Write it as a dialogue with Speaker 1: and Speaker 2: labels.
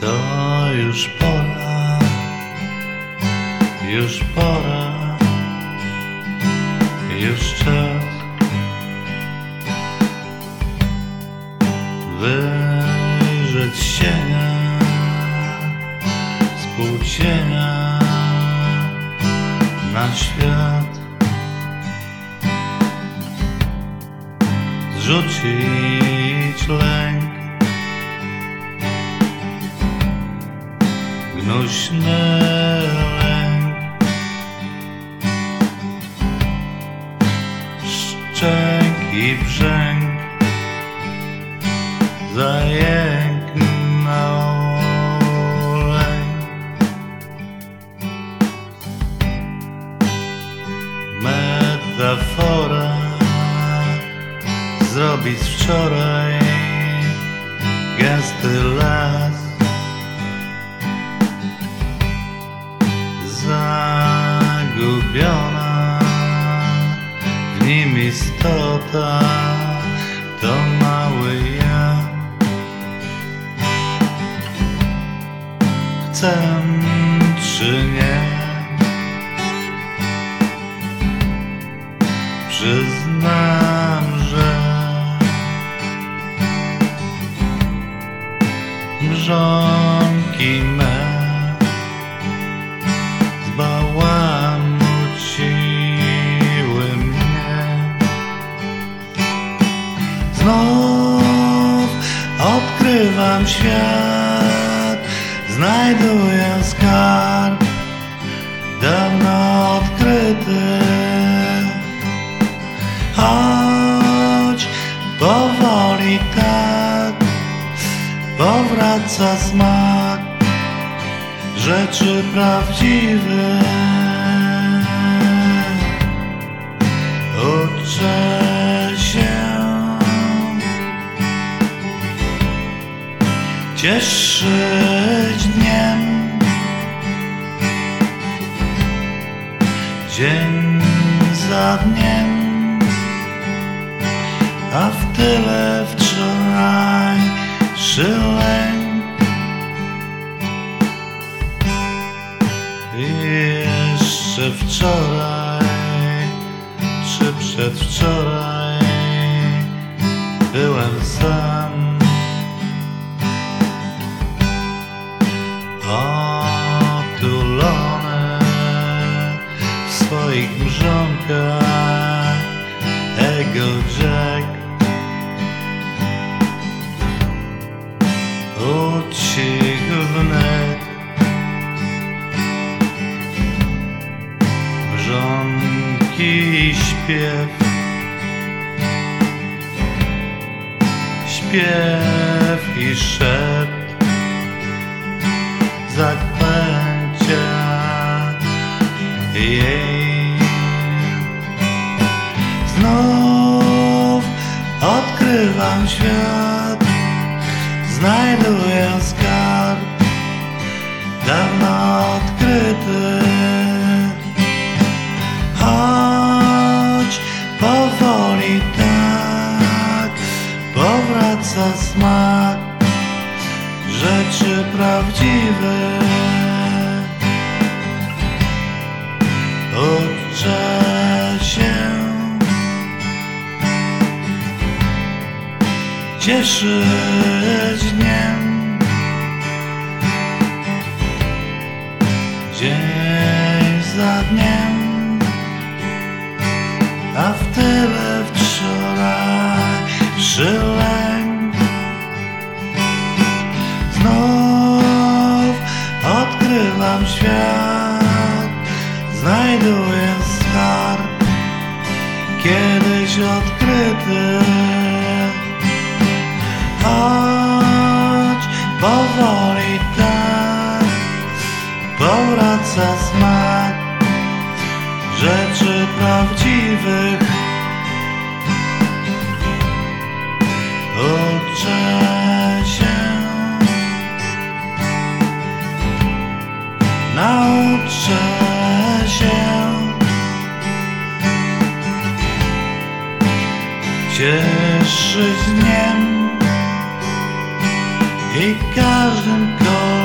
Speaker 1: To już pora, już pora, już czas. Wyjrzeć się z płócienia na świat. Zrzucić lęk Lęk Szczęk i brzęk lęk Metafora Zrobić wczoraj Gęsty las istota To mały ja. Chcę czy nie. Przyznam, że Mrzonki odkrywam świat Znajduję skarb Dawno odkryty. Choć powoli tak Powraca smak Rzeczy prawdziwych. Uczę Cieszyć dniem. Dzień za dniem. A w tyle wczoraj lęk Jeszcze wczoraj Czy przedwczoraj Byłem sam Mrzonki śpiew. Śpiew i szept Zaklęcia jej. Znów odkrywam świat Znajduję skarb Dawno odkryty Powraca smak Rzeczy prawdziwych Uczę się Znajduję skarb Kiedyś odkryty. Choć powoli tak Powraca smak Rzeczy prawdziwych Cieszyć dniem i każdym kolorem